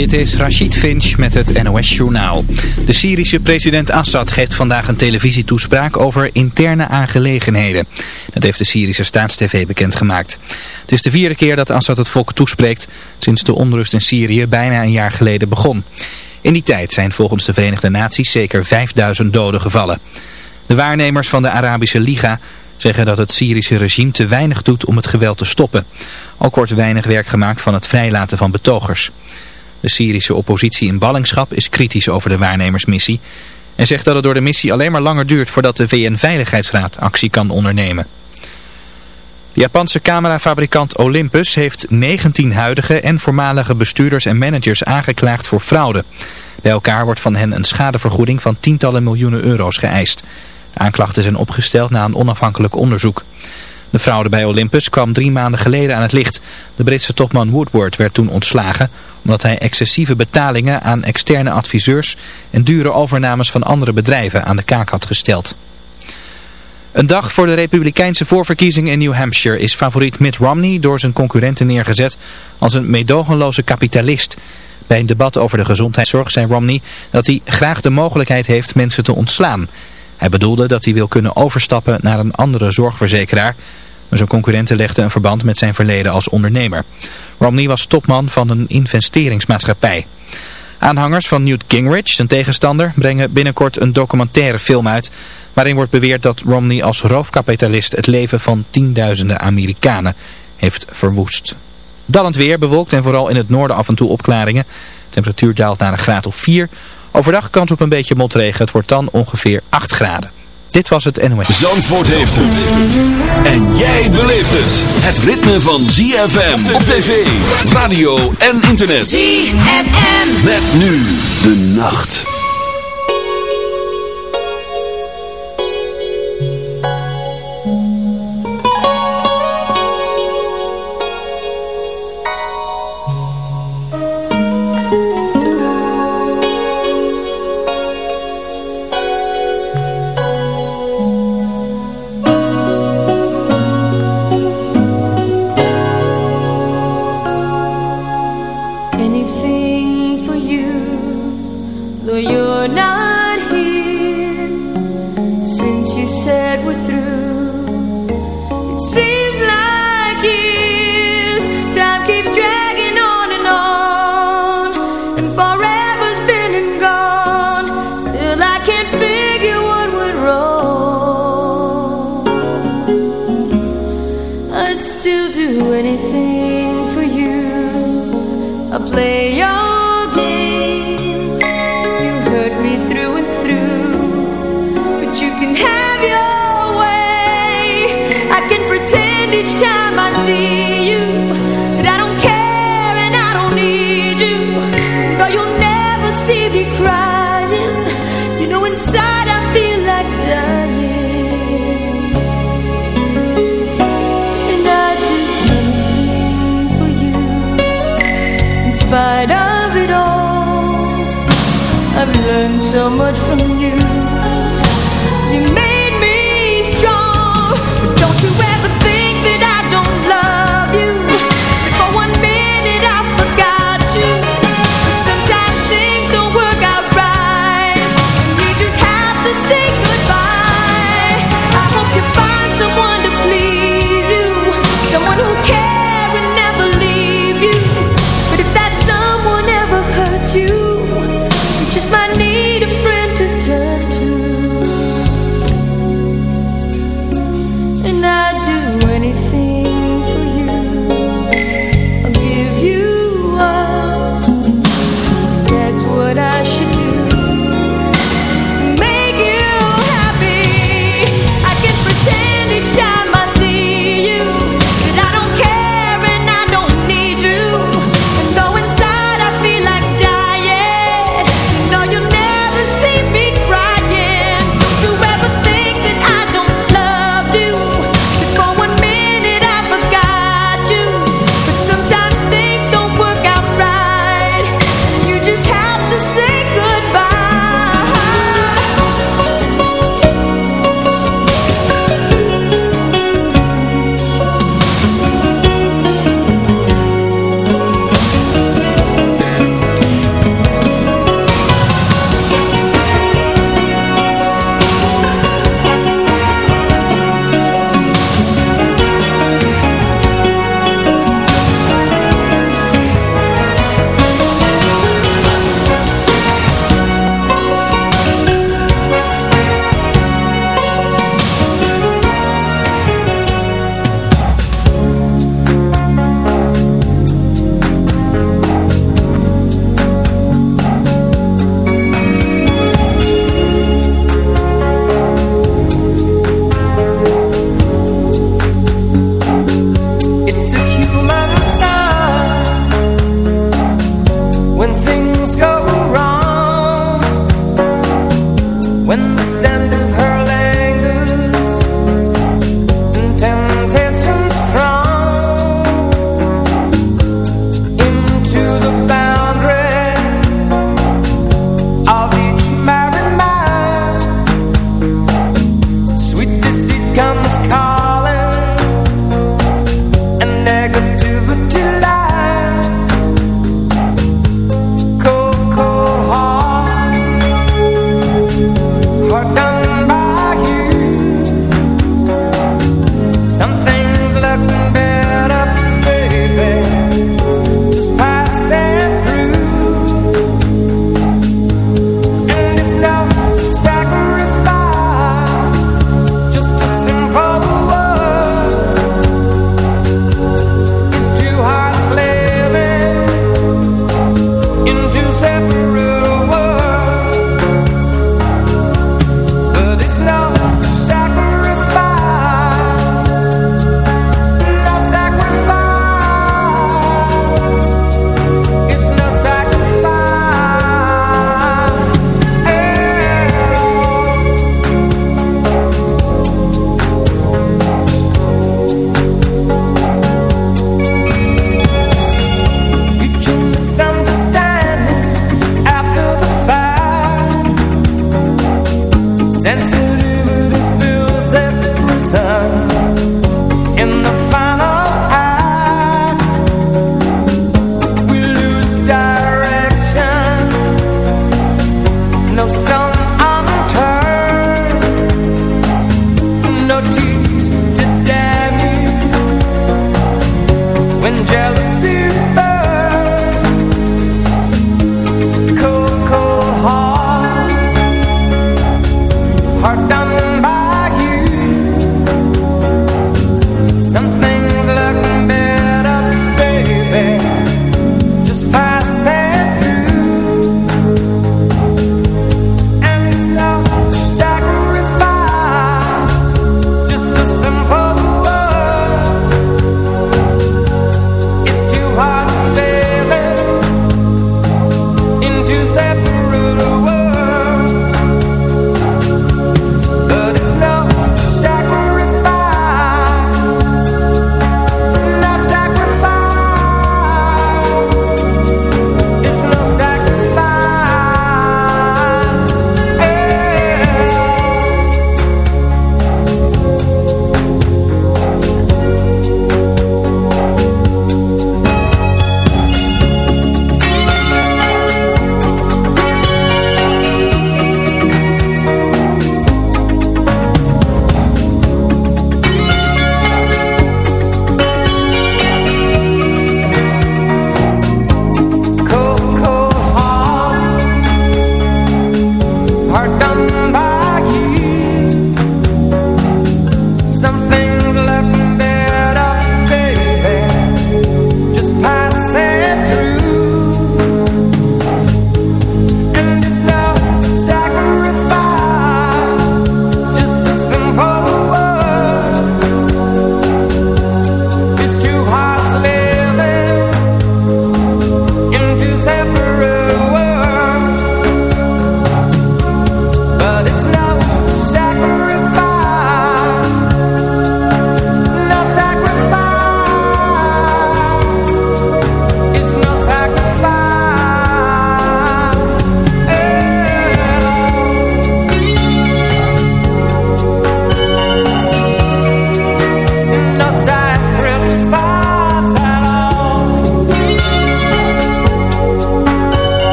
Dit is Rashid Finch met het NOS Journaal. De Syrische president Assad geeft vandaag een televisietoespraak over interne aangelegenheden. Dat heeft de Syrische staatstv bekendgemaakt. Het is de vierde keer dat Assad het volk toespreekt sinds de onrust in Syrië bijna een jaar geleden begon. In die tijd zijn volgens de Verenigde Naties zeker 5000 doden gevallen. De waarnemers van de Arabische Liga zeggen dat het Syrische regime te weinig doet om het geweld te stoppen. Ook wordt weinig werk gemaakt van het vrijlaten van betogers. De Syrische oppositie in ballingschap is kritisch over de waarnemersmissie en zegt dat het door de missie alleen maar langer duurt voordat de VN-veiligheidsraad actie kan ondernemen. De Japanse camerafabrikant Olympus heeft 19 huidige en voormalige bestuurders en managers aangeklaagd voor fraude. Bij elkaar wordt van hen een schadevergoeding van tientallen miljoenen euro's geëist. De aanklachten zijn opgesteld na een onafhankelijk onderzoek. De fraude bij Olympus kwam drie maanden geleden aan het licht. De Britse topman Woodward werd toen ontslagen omdat hij excessieve betalingen aan externe adviseurs en dure overnames van andere bedrijven aan de kaak had gesteld. Een dag voor de republikeinse voorverkiezing in New Hampshire is favoriet Mitt Romney door zijn concurrenten neergezet als een meedogenloze kapitalist. Bij een debat over de gezondheidszorg zei Romney dat hij graag de mogelijkheid heeft mensen te ontslaan. Hij bedoelde dat hij wil kunnen overstappen naar een andere zorgverzekeraar. Maar zijn concurrenten legden een verband met zijn verleden als ondernemer. Romney was topman van een investeringsmaatschappij. Aanhangers van Newt Gingrich, zijn tegenstander, brengen binnenkort een documentaire film uit... waarin wordt beweerd dat Romney als roofkapitalist het leven van tienduizenden Amerikanen heeft verwoest. Dallend weer, bewolkt en vooral in het noorden af en toe opklaringen. temperatuur daalt naar een graad of 4. Overdag kans op een beetje motregen. Het wordt dan ongeveer 8 graden. Dit was het NOS. Zandvoort heeft het. En jij beleeft het. Het ritme van ZFM op tv, radio en internet. ZFM. Met nu de nacht.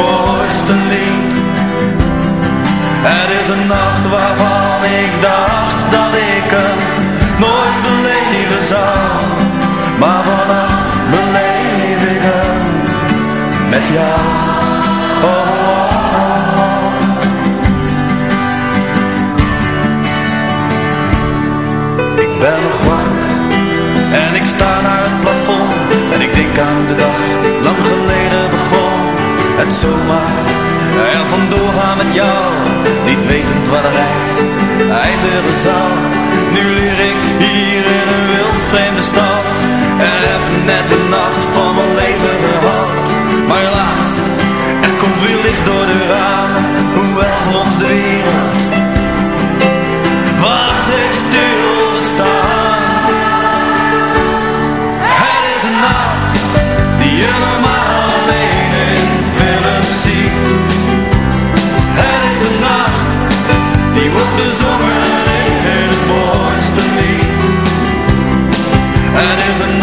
Mooiste lied. Het is een nacht waarvan ik dacht dat ik hem nooit beleven zou. Maar vannacht beleef ik hem met jou. Ik ben nog en ik sta naar het plafond en ik denk aan de dag lang geleden. Het zomaar er vandoor gaan met jou, niet wetend waar de reis eindigen zal. Nu leer ik hier in een wild vreemde stad en heb net de nacht van mijn leven gehad. Maar helaas, er komt weer licht door de ramen, bezongen in het mooiste lied. Het is een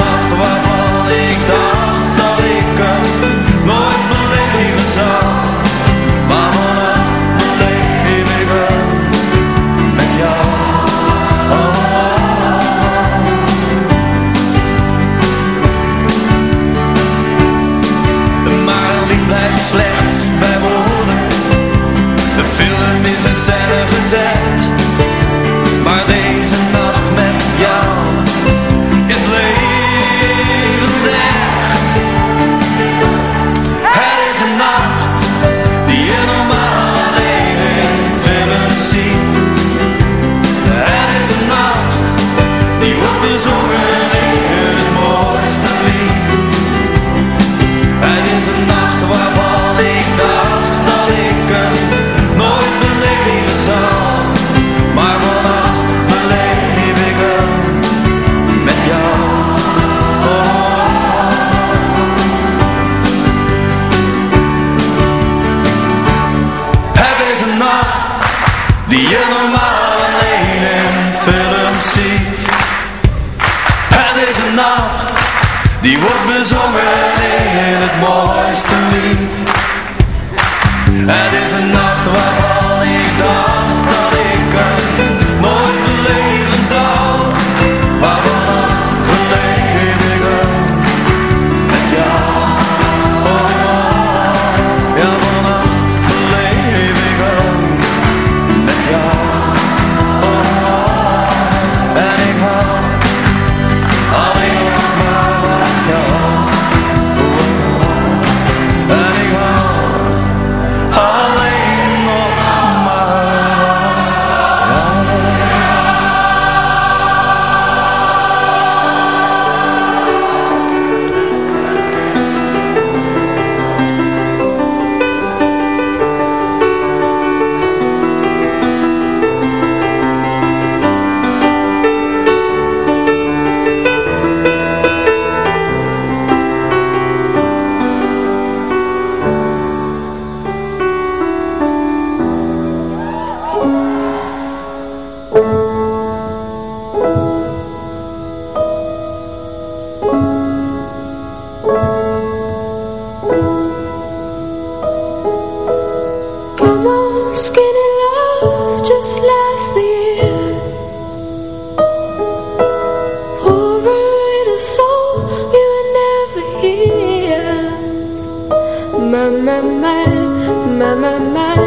My, my, my,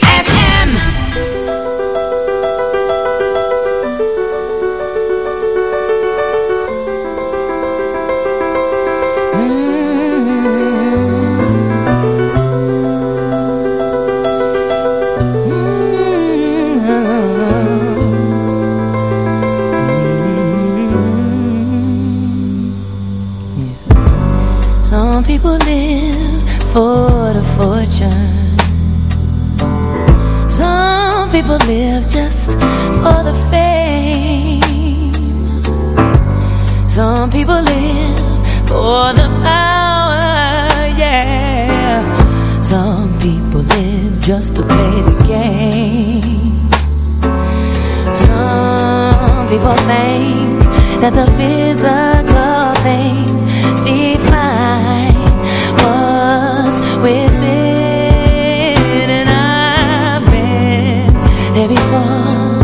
just to play the game. Some people think that the physical things define what's within, and I've been there before.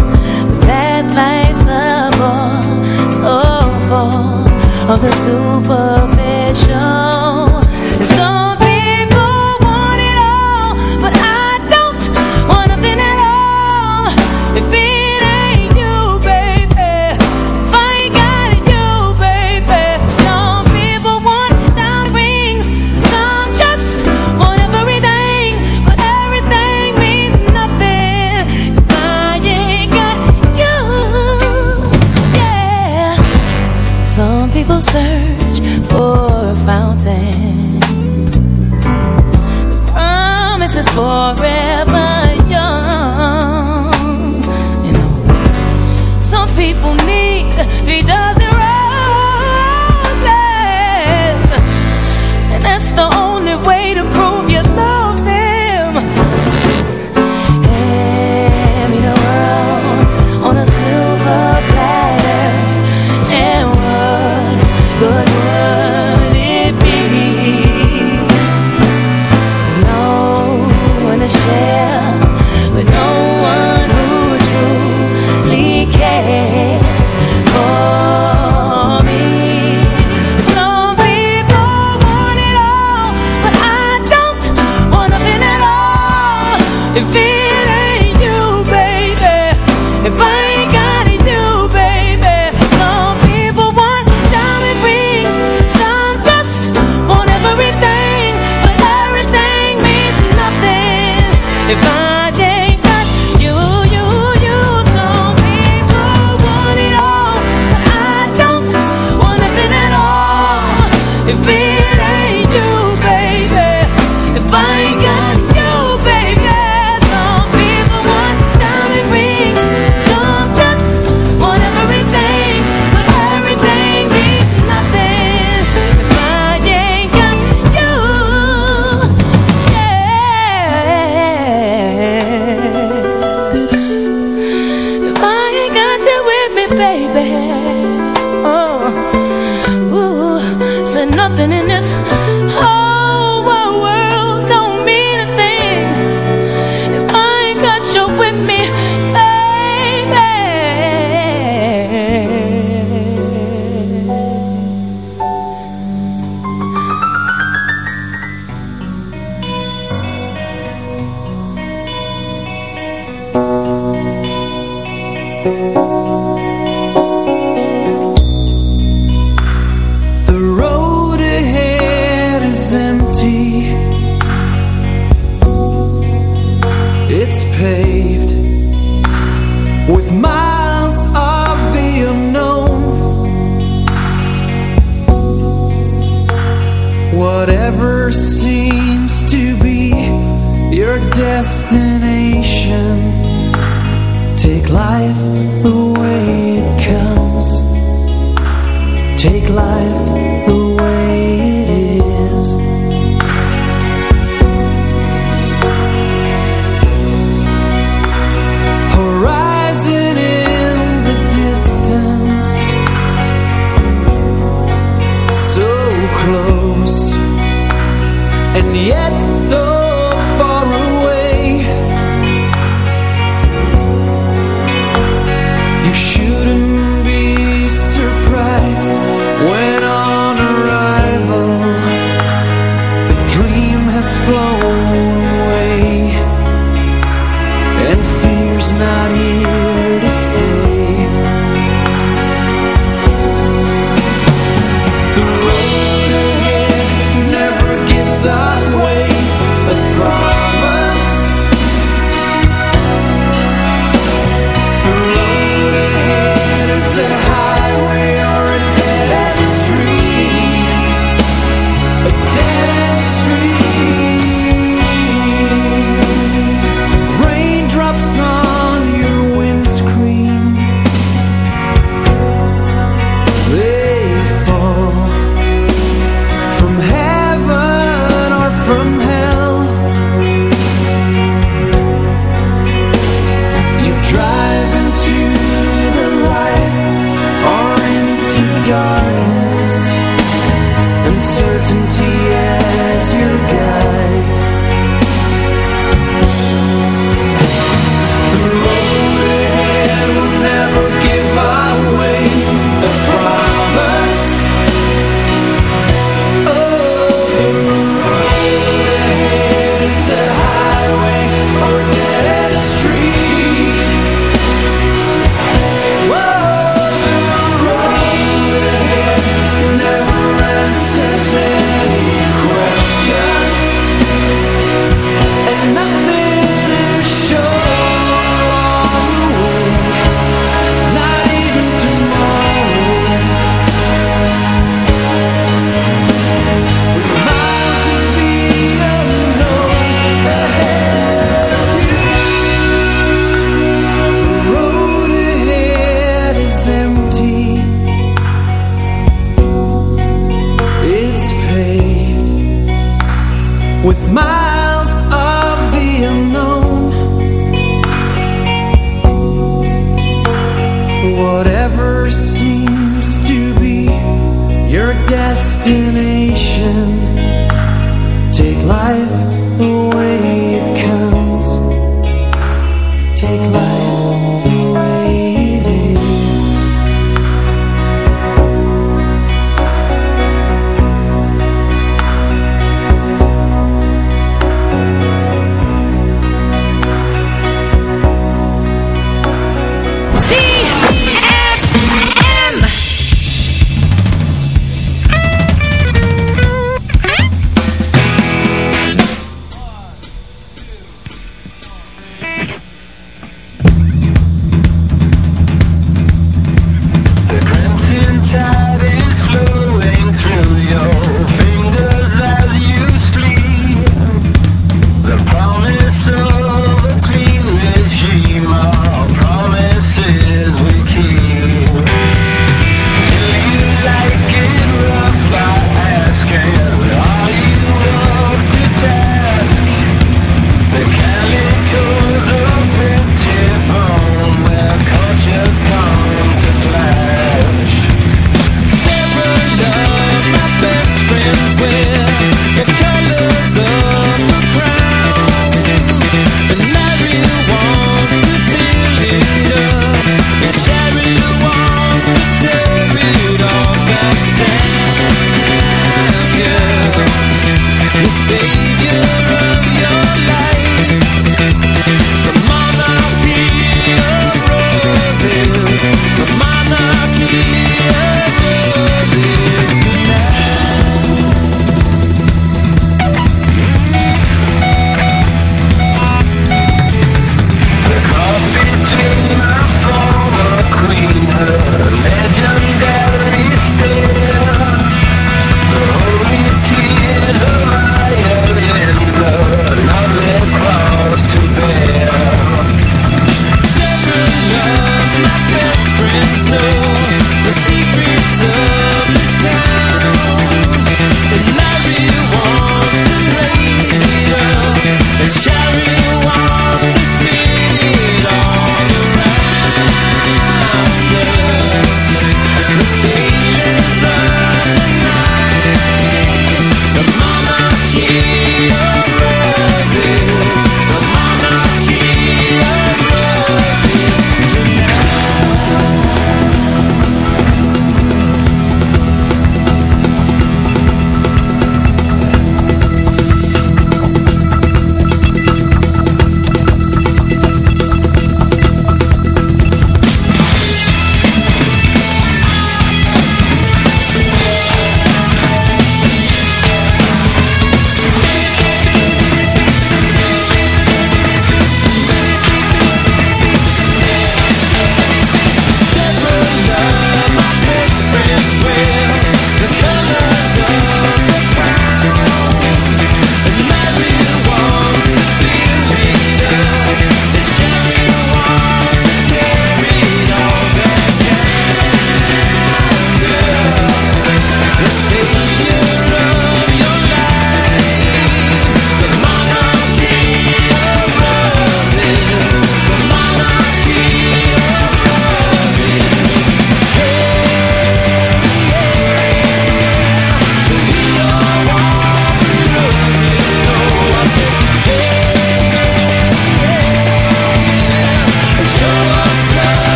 But that life's a ball so full of the super. If it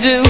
Do.